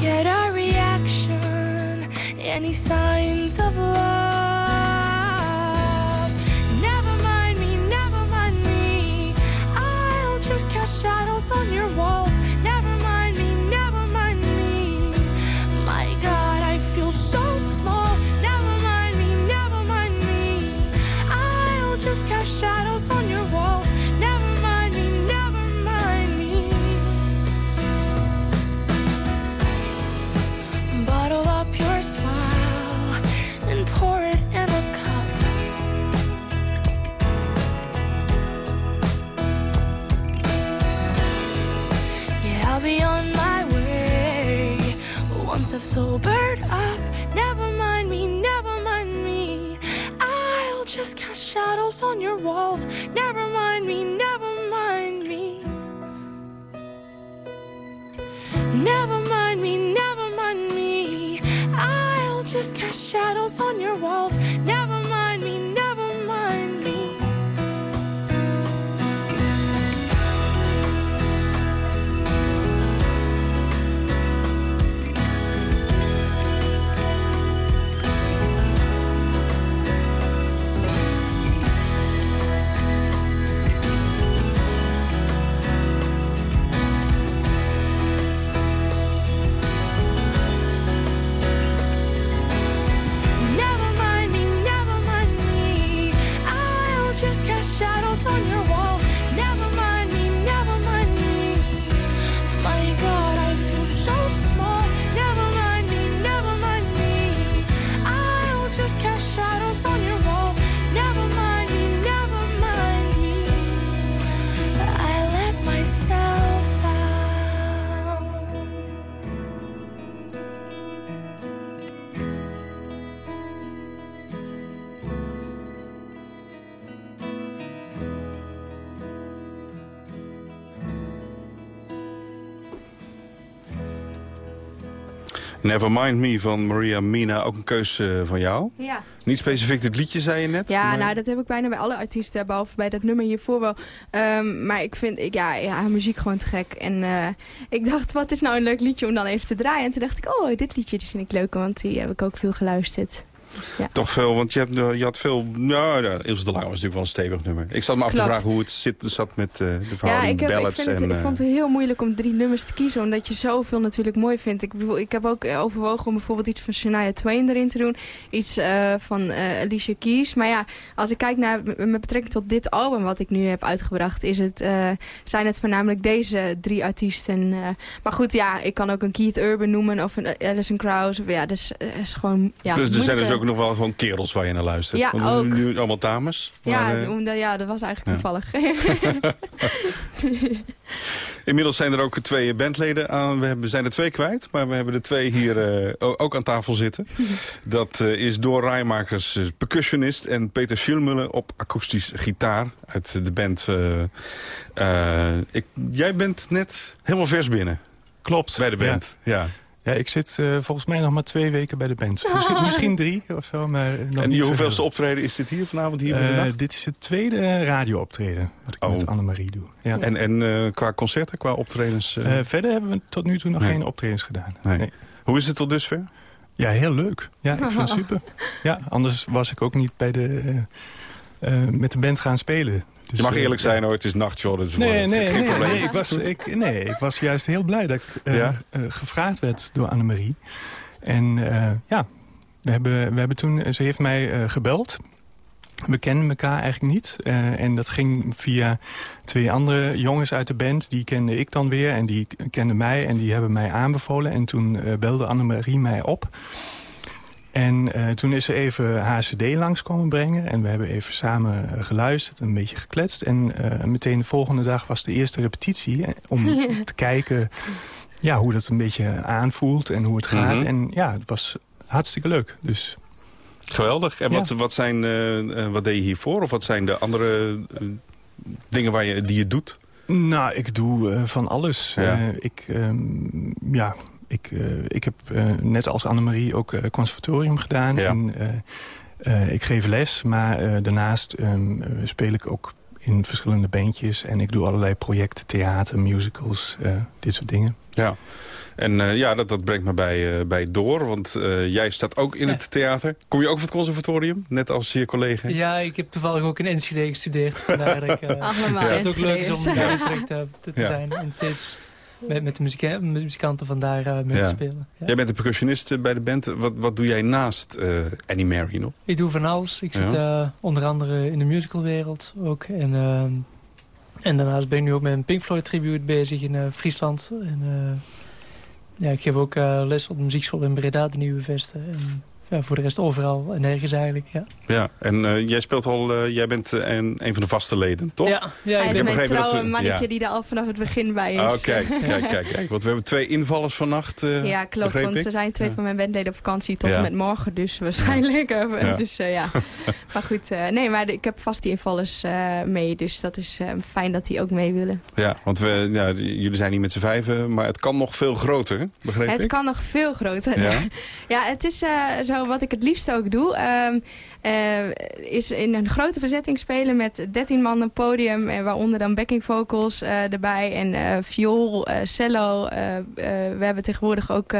Speaker 6: Get a reaction, any signs of love. so.
Speaker 3: Nevermind Me van Maria Mina, ook een keuze van jou.
Speaker 4: Ja.
Speaker 3: Niet specifiek dit liedje, zei je net.
Speaker 4: Ja,
Speaker 3: maar-
Speaker 4: nou, dat heb ik bijna bij alle artiesten, behalve bij dat nummer hiervoor wel. Ehm, maar ik vind ik, ja, ja, muziek gewoon te gek. En eh, ik dacht, wat is nou een leuk liedje om dan even te draaien? En toen dacht ik, oh, dit liedje die vind ik leuk, want die heb ik ook veel geluisterd.
Speaker 3: Toch veel, want je, hebt, eh, je had veel... Nou, ja, Ilse de Lange was natuurlijk wel een stevig nummer. Ik zat me af te vragen hoe het zit, zat met eh, de
Speaker 4: Ja,
Speaker 3: verhouding
Speaker 4: ik, heb, ik,
Speaker 3: ballads
Speaker 4: vind het,
Speaker 3: en...
Speaker 4: ik
Speaker 3: eh,
Speaker 4: vond het heel moeilijk om drie nummers te kiezen, omdat je zoveel natuurlijk mooi vindt. Ik, bedoel, ik heb ook eh, overwogen om bijvoorbeeld iets van Shania Twain erin te doen, iets eh, van eh, Alicia Keys. Maar ja, als ik kijk naar, met betrekking tot dit album wat ik nu heb uitgebracht, is het, eh, zijn het voornamelijk deze drie artiesten. eh. maar goed, ja, ik kan ook een Keith Urban noemen of een Alison Krauss. Of, ja, dus eh, is gewoon, ja,
Speaker 3: dus er zijn dus
Speaker 4: moeilijke-
Speaker 3: ook nog wel gewoon kerels waar je naar luistert.
Speaker 4: Ja,
Speaker 3: Want
Speaker 4: ook.
Speaker 3: nu allemaal dames.
Speaker 4: Ja,
Speaker 3: Maar, eh,
Speaker 4: omdat- ja, dat was eigenlijk
Speaker 3: ja.
Speaker 4: toevallig.
Speaker 3: Inmiddels zijn er ook twee bandleden aan. We, hebben, we zijn er twee kwijt, maar we hebben er twee hier eh, ook aan tafel zitten. Dat eh, is Door Rijmakers percussionist en Peter Schilmuller op akoestisch gitaar uit de band. eh, eh, ik, jij bent net helemaal vers binnen
Speaker 7: Klopt.
Speaker 3: bij de band. Ja.
Speaker 7: Ja, ik zit eh, volgens mij nog maar twee weken bij de band. Misschien, misschien drie of zo, maar nog
Speaker 3: En
Speaker 7: niet
Speaker 3: je
Speaker 7: zo
Speaker 3: hoeveelste
Speaker 7: veel.
Speaker 3: optreden is dit hier vanavond hier bij de
Speaker 7: Eh, dit is het tweede radiooptreden wat ik
Speaker 3: Oh.
Speaker 7: met Annemarie doe. Ja.
Speaker 3: En, en eh, qua concerten, qua optredens?
Speaker 7: verder hebben we tot nu toe nog
Speaker 3: Nee.
Speaker 7: geen optredens gedaan.
Speaker 3: Nee. hoe is het tot dusver?
Speaker 7: Ja, heel leuk. Ja, ik vind het super. Ja, anders was ik ook niet bij de, met de band gaan spelen. Dus,
Speaker 3: je mag
Speaker 7: eh,
Speaker 3: eerlijk zijn hoor, het is nachtjoh. Dat is
Speaker 7: Nee, nee,
Speaker 3: geen
Speaker 7: nee,
Speaker 3: probleem.
Speaker 7: nee, ik was, ik, nee, ik was juist heel blij dat ik eh,
Speaker 3: Ja?
Speaker 7: eh, gevraagd werd door Annemarie. En ja, we hebben, we hebben toen, ze heeft mij gebeld. We kenden elkaar eigenlijk niet. Uh, en dat ging via twee andere jongens uit de band. Die kende ik dan weer en die kenden mij en die hebben mij aanbevolen. En toen uh, belde Annemarie mij op. En uh, toen is ze even haar cd langs komen brengen. En we hebben even samen geluisterd, een beetje gekletst. En meteen de volgende dag was de eerste repetitie. Om te kijken ja, hoe dat een beetje aanvoelt en hoe het gaat. Mm -hmm. En ja, het was hartstikke leuk. Dus
Speaker 3: Geweldig. En wat, ja. wat, zijn, uh, wat deed je hiervoor? Of wat zijn de andere uh, dingen waar je, die je doet?
Speaker 7: Nou, ik doe uh, van alles. Ja. ik, um, ja, ik, ik heb net als Annemarie ook conservatorium gedaan. Ja. En, ik geef les, maar daarnaast um, speel ik ook in verschillende bandjes. En ik doe allerlei projecten, theater, musicals, dit soort dingen.
Speaker 3: Ja. En uh, ja, dat, dat brengt me bij, uh, bij door, want uh, jij staat ook in ja. het theater. Kom je ook van het conservatorium, net als je collega?
Speaker 2: Ja, ik heb toevallig ook in Enschede gestudeerd. Vandaar dat ik ja. het ook leuk is om daar terug te, te, te ja. zijn. En steeds met, met de muzika muzikanten vandaar mee te spelen.
Speaker 3: Jij bent de percussionist bij de band. Wat, wat doe jij naast Annie Mary nog?
Speaker 2: Ik doe van alles. Ik zit onder andere in de musicalwereld ook. En, en daarnaast ben ik nu ook met een Pink Floyd tribute bezig in Friesland. En, ja, ik geef ook uh, les op de muziekschool in Breda, de Nieuwe Vesten. En ja, voor de rest overal en nergens eigenlijk, ja.
Speaker 3: Ja, en uh, jij speelt al, uh, jij bent uh, een, een van de vaste leden, toch?
Speaker 4: Ja, ja Hij is mijn trouwe dat, mannetje ja. die er al vanaf het begin bij is.
Speaker 3: Oh, kijk, kijk, kijk, kijk. Want we hebben twee invallers vannacht,
Speaker 4: Ja, klopt, want
Speaker 3: ik.
Speaker 4: er zijn twee van mijn bandleden op vakantie tot en met morgen, dus waarschijnlijk. Ja. Dus ja, maar goed. nee, maar ik heb vast die invallers mee, dus dat is fijn dat die ook mee willen.
Speaker 3: Ja, want we, ja, jullie zijn niet met z'n vijven, maar het kan nog veel groter, begreep
Speaker 4: het
Speaker 3: ik?
Speaker 4: Het kan nog veel groter. Ja, ja het is zo wat ik het liefst ook doe, um, uh, is in een grote bezetting spelen met 13 man een podium. En waaronder dan backing vocals uh, erbij en uh, viool, cello. we hebben tegenwoordig ook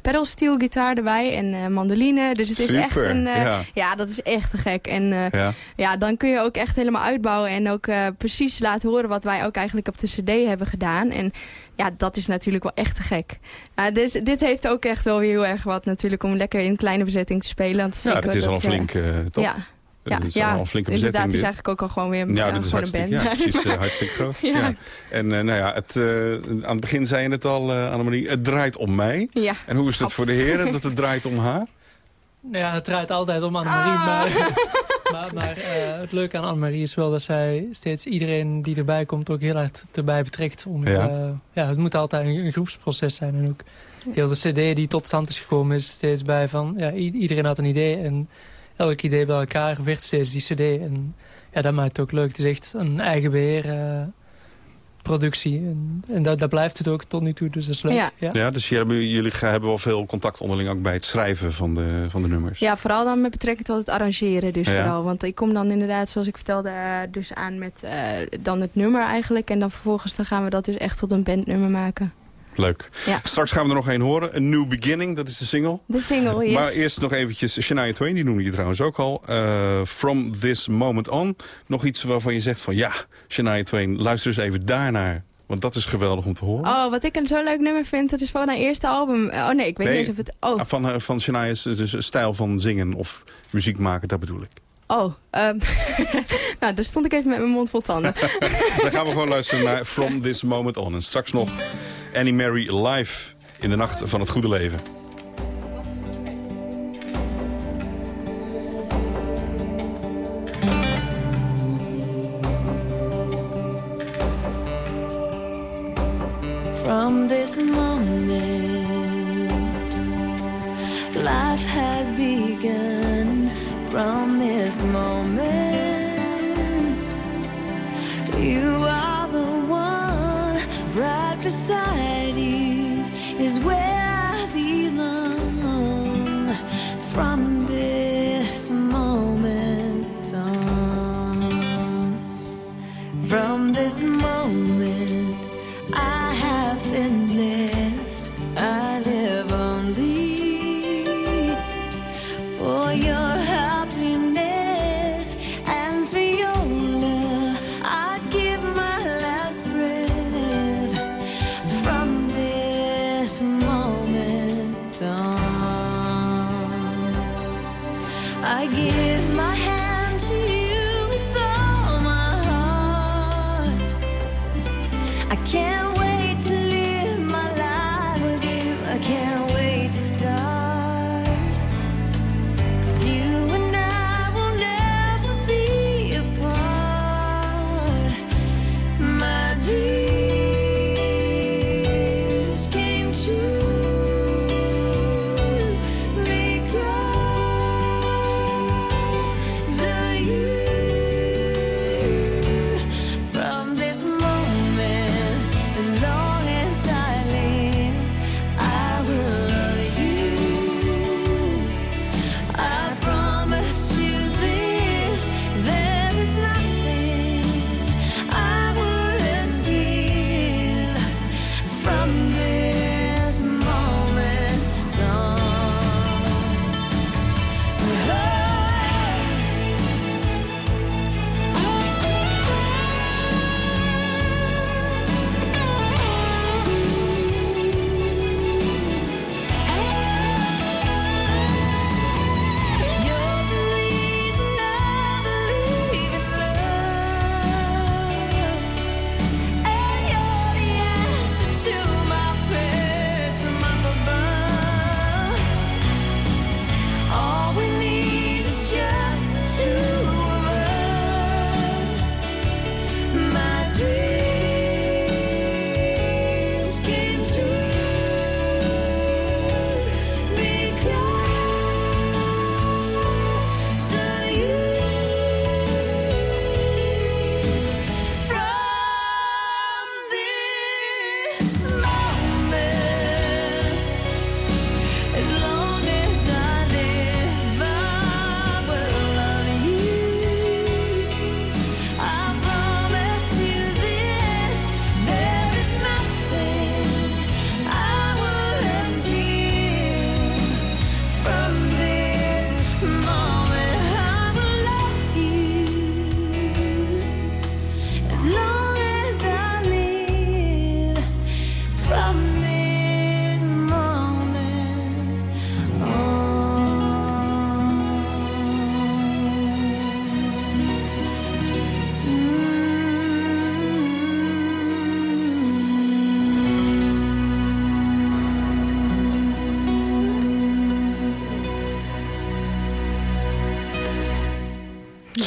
Speaker 4: pedal steel gitaar erbij en mandoline. Dus het
Speaker 3: Super,
Speaker 4: is echt een...
Speaker 3: ja.
Speaker 4: ja. dat is echt te gek. En ja. ja. dan kun je ook echt helemaal uitbouwen en ook precies laten horen wat wij ook eigenlijk op de cd hebben gedaan. En ja, dat is natuurlijk wel echt te gek. Uh, dus dit heeft ook echt wel weer heel erg wat natuurlijk om lekker in kleine bezetting te spelen. Want
Speaker 3: ja, dat is al een flink, uh, toch?
Speaker 4: Ja.
Speaker 3: Ja,
Speaker 4: dat is ja, al een flinke
Speaker 3: bezetting.
Speaker 4: Inderdaad, is eigenlijk ook al gewoon weer
Speaker 3: ja,
Speaker 4: dat
Speaker 3: is
Speaker 4: gewoon een band.
Speaker 3: Ja, precies, uh, hartstikke groot. ja. ja. En uh, nou ja, het, uh, aan het begin zei je het al, Annemarie, het draait om mij.
Speaker 4: Ja.
Speaker 3: En hoe is het voor de heren dat het draait om haar?
Speaker 2: Nou ja, het draait altijd om Annemarie, ah. maar... maar, maar uh, het leuke aan Annemarie is wel dat zij steeds iedereen die erbij komt ook heel hard erbij betrekt. Om, ja. Uh, ja, het moet altijd een, een, groepsproces zijn. En ook heel de cd die tot stand is gekomen is steeds bij van... Ja, iedereen had een idee en elk idee bij elkaar werd steeds die cd. En ja, dat maakt het ook leuk. Het is echt een eigen beheer... Uh, productie. En, en daar, daar, blijft het ook tot nu toe, dus dat is leuk.
Speaker 4: Ja,
Speaker 3: ja. ja dus jullie, jullie hebben wel veel contact onderling ook bij het schrijven van de, van de nummers.
Speaker 4: Ja, vooral dan met betrekking tot het arrangeren dus ja. vooral. Want ik kom dan inderdaad, zoals ik vertelde, dus aan met uh, dan het nummer eigenlijk. En dan vervolgens dan gaan we dat dus echt tot een bandnummer maken.
Speaker 3: Leuk.
Speaker 4: Ja.
Speaker 3: Straks gaan we er nog één horen. A New Beginning, dat is de single.
Speaker 4: De single, yes.
Speaker 3: Maar eerst nog eventjes Shania Twain, die noemde je trouwens ook al. Uh, From This Moment On. Nog iets waarvan je zegt van ja, Shania Twain, luister eens even daarnaar. Want dat is geweldig om te horen.
Speaker 4: Oh, wat ik een zo leuk nummer vind, dat is van haar eerste album. Oh nee, ik weet nee, niet eens of het... Oh.
Speaker 3: Van, van Shania's dus stijl van zingen of muziek maken, dat bedoel ik.
Speaker 4: Oh, um, nou, daar stond ik even met mijn mond vol tanden.
Speaker 3: Dan gaan we gewoon luisteren naar From This Moment On. En straks nog Annie Mary live in de Nacht van het Goede Leven.
Speaker 8: From this moment, life has begun. From this moment, you are the one right beside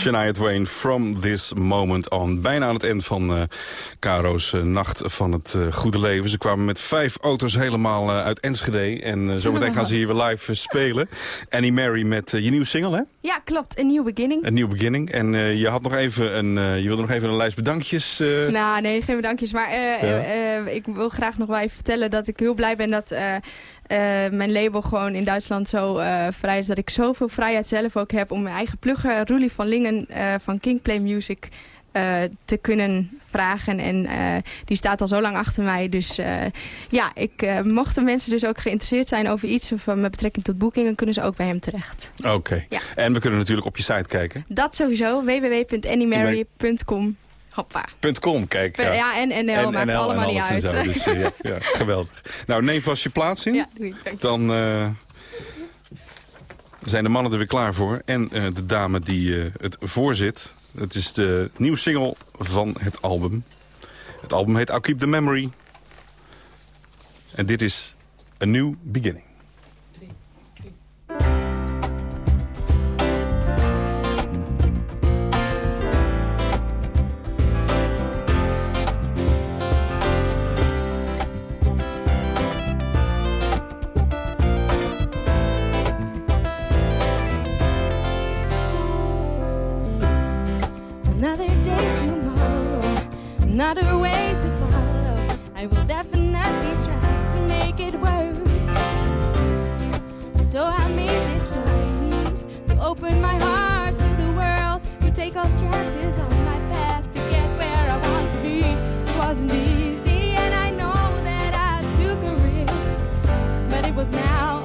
Speaker 3: Shania Twain, From This Moment On. Bijna aan het eind van uh, Caro's uh, Nacht van het uh, Goede Leven. Ze kwamen met vijf auto's helemaal uit Enschede. En zometeen gaan ze hier weer live spelen. Annie Mary met je nieuwe single, hè?
Speaker 9: Ja, klopt. Een nieuw beginning.
Speaker 3: Een nieuw beginning. En je had nog even een, je wilde nog even een lijst bedankjes.
Speaker 9: Nou, nee, geen bedankjes. Maar ja. ik wil graag nog wel even vertellen dat ik heel blij ben dat uh, mijn label gewoon in Duitsland zo uh, vrij is dat ik zoveel vrijheid zelf ook heb om mijn eigen plugger Roelie van Lingen uh, van Kingplay Music te kunnen vragen. En die staat al zo lang achter mij. Dus ja, ik, mochten mensen dus ook geïnteresseerd zijn over iets of met betrekking tot boekingen, kunnen ze ook bij hem terecht.
Speaker 3: Oké. Ja. En we kunnen natuurlijk op je site kijken.
Speaker 9: Dat sowieso, www.annymary.com. Hoppa.
Speaker 3: .com, kijk.
Speaker 9: Ja, ja en NL, en, maakt NL, allemaal niet uit. Zo,
Speaker 3: dus, uh, ja, ja, geweldig. Nou, neem vast je plaats in.
Speaker 9: Ja, doei.
Speaker 3: Dan uh, zijn de mannen er weer klaar voor. En uh, de dame die het voorzit. Het is de nieuwe single van het album. Het album heet I'll Keep the Memory. En dit is A New Beginning.
Speaker 4: Open my heart to the world, to take all chances on my path to get where I want to be. It wasn't easy, and I know that I took a risk, but it was now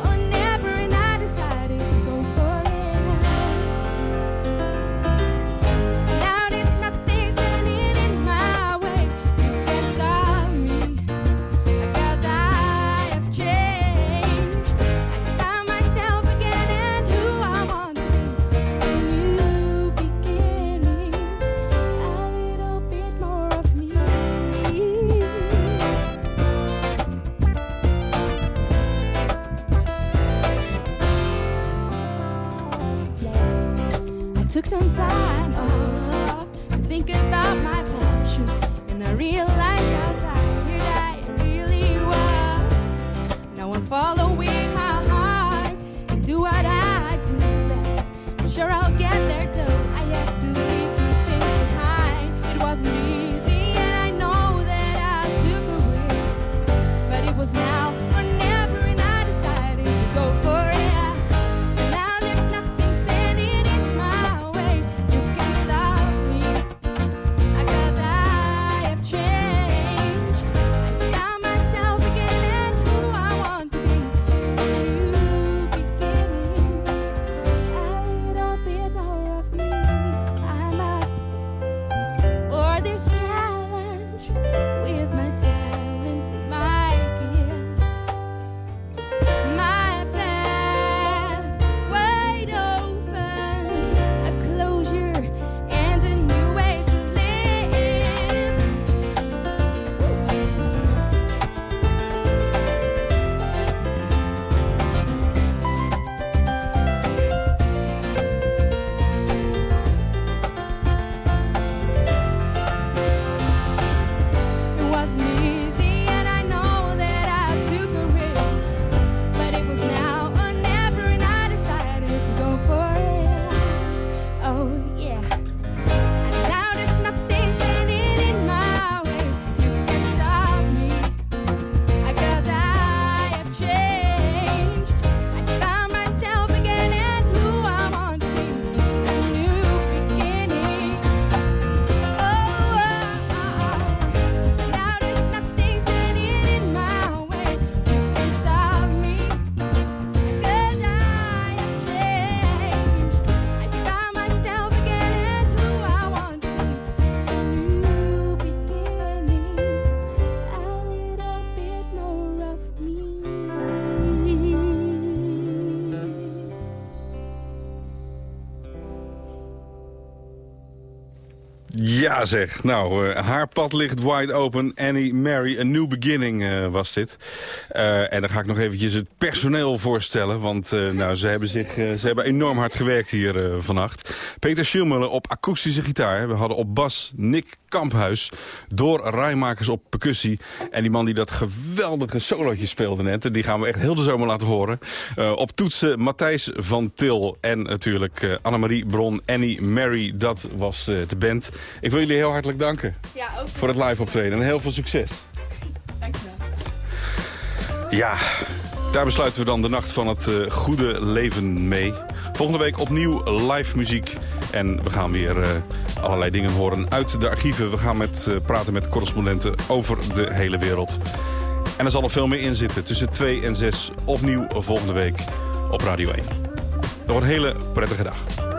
Speaker 3: Zeg, nou, uh, haar pad ligt wide open. Annie Mary, a new beginning uh, was dit. Uh, en dan ga ik nog eventjes het personeel voorstellen. Want nou, ze, hebben zich, ze hebben enorm hard gewerkt hier vannacht. Peter Schielmuller op akoestische gitaar. We hadden op bas Nick Kamphuis. Door Rijmakers op percussie. En die man die dat geweldige solootje speelde net. Die gaan we echt heel de zomer laten horen. op toetsen Matthijs van Til. En natuurlijk Annemarie Bron, Annie Mary. Dat was de band. Ik wil jullie heel hartelijk danken
Speaker 4: Ja, ook.
Speaker 3: voor het live optreden. En heel veel succes. Ja, daar besluiten we dan de nacht van het eh, goede leven mee. Volgende week opnieuw live muziek. En we gaan weer eh, allerlei dingen horen uit de archieven. We gaan met, eh, praten met correspondenten over de hele wereld. En er zal nog veel meer in zitten. Tussen 2 en 6 opnieuw volgende week op Radio 1. Nog een hele prettige dag.